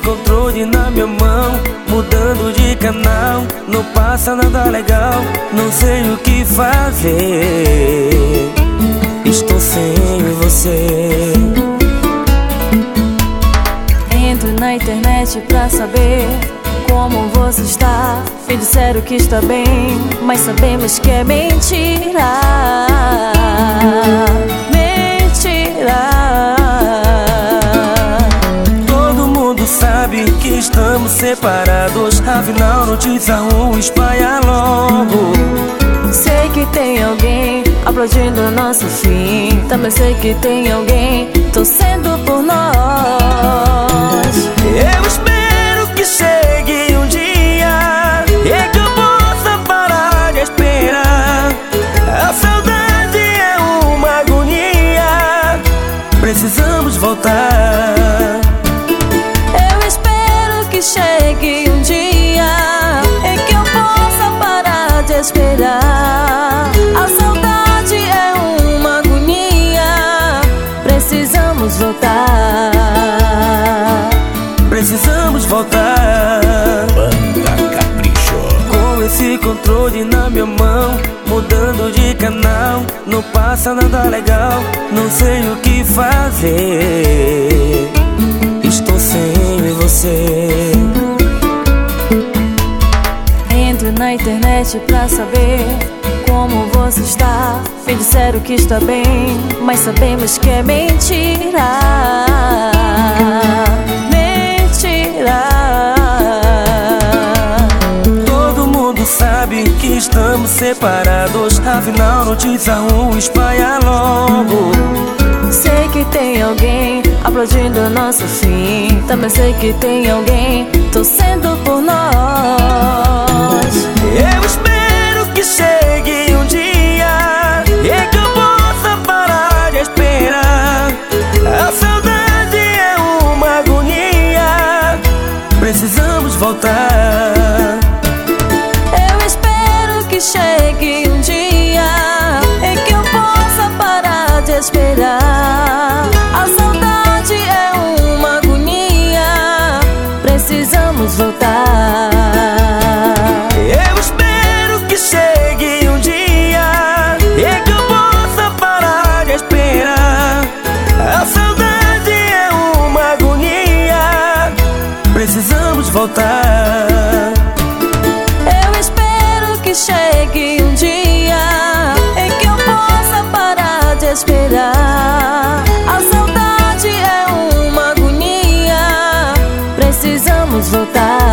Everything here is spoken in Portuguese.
controle na minha mão Mudando de canal. Não passa nada legal Não sei o que fazer. Estou sem você. Entro na internet pra saber como você está. Me disseram que está bem Mas sabemos que é mentira estamos separados. Afinal notícia ruim espalha logo. Sei que tem alguém aplaudindo o nosso fim. Também sei que tem alguém torcendo por nós. Eu espero que chegue um dia E que eu possa parar de esperar. A saudade é uma agonia. Precisamos voltar esperar. A saudade é uma agonia, precisamos voltar. Precisamos voltar. Banda Capricho. Com esse controle na minha mão, mudando de canal, não passa nada legal, não sei o que fazer. Estou sem você. Internet pra saber como você está. Me disseram que está bem, mas sabemos que é mentira. Mentira. Todo mundo sabe que estamos separados. Afinal, notícia ruim espalha logo. Sei que tem alguém aplaudindo nosso fim. Também sei que tem alguém torcendo por nós. Precisamos voltar. Eu espero que chegue um dia E que eu possa parar de esperar. A saudade é uma agonia. Precisamos voltar voltar. Eu espero que chegue um dia em que eu possa parar de esperar. A saudade é uma agonia, precisamos voltar.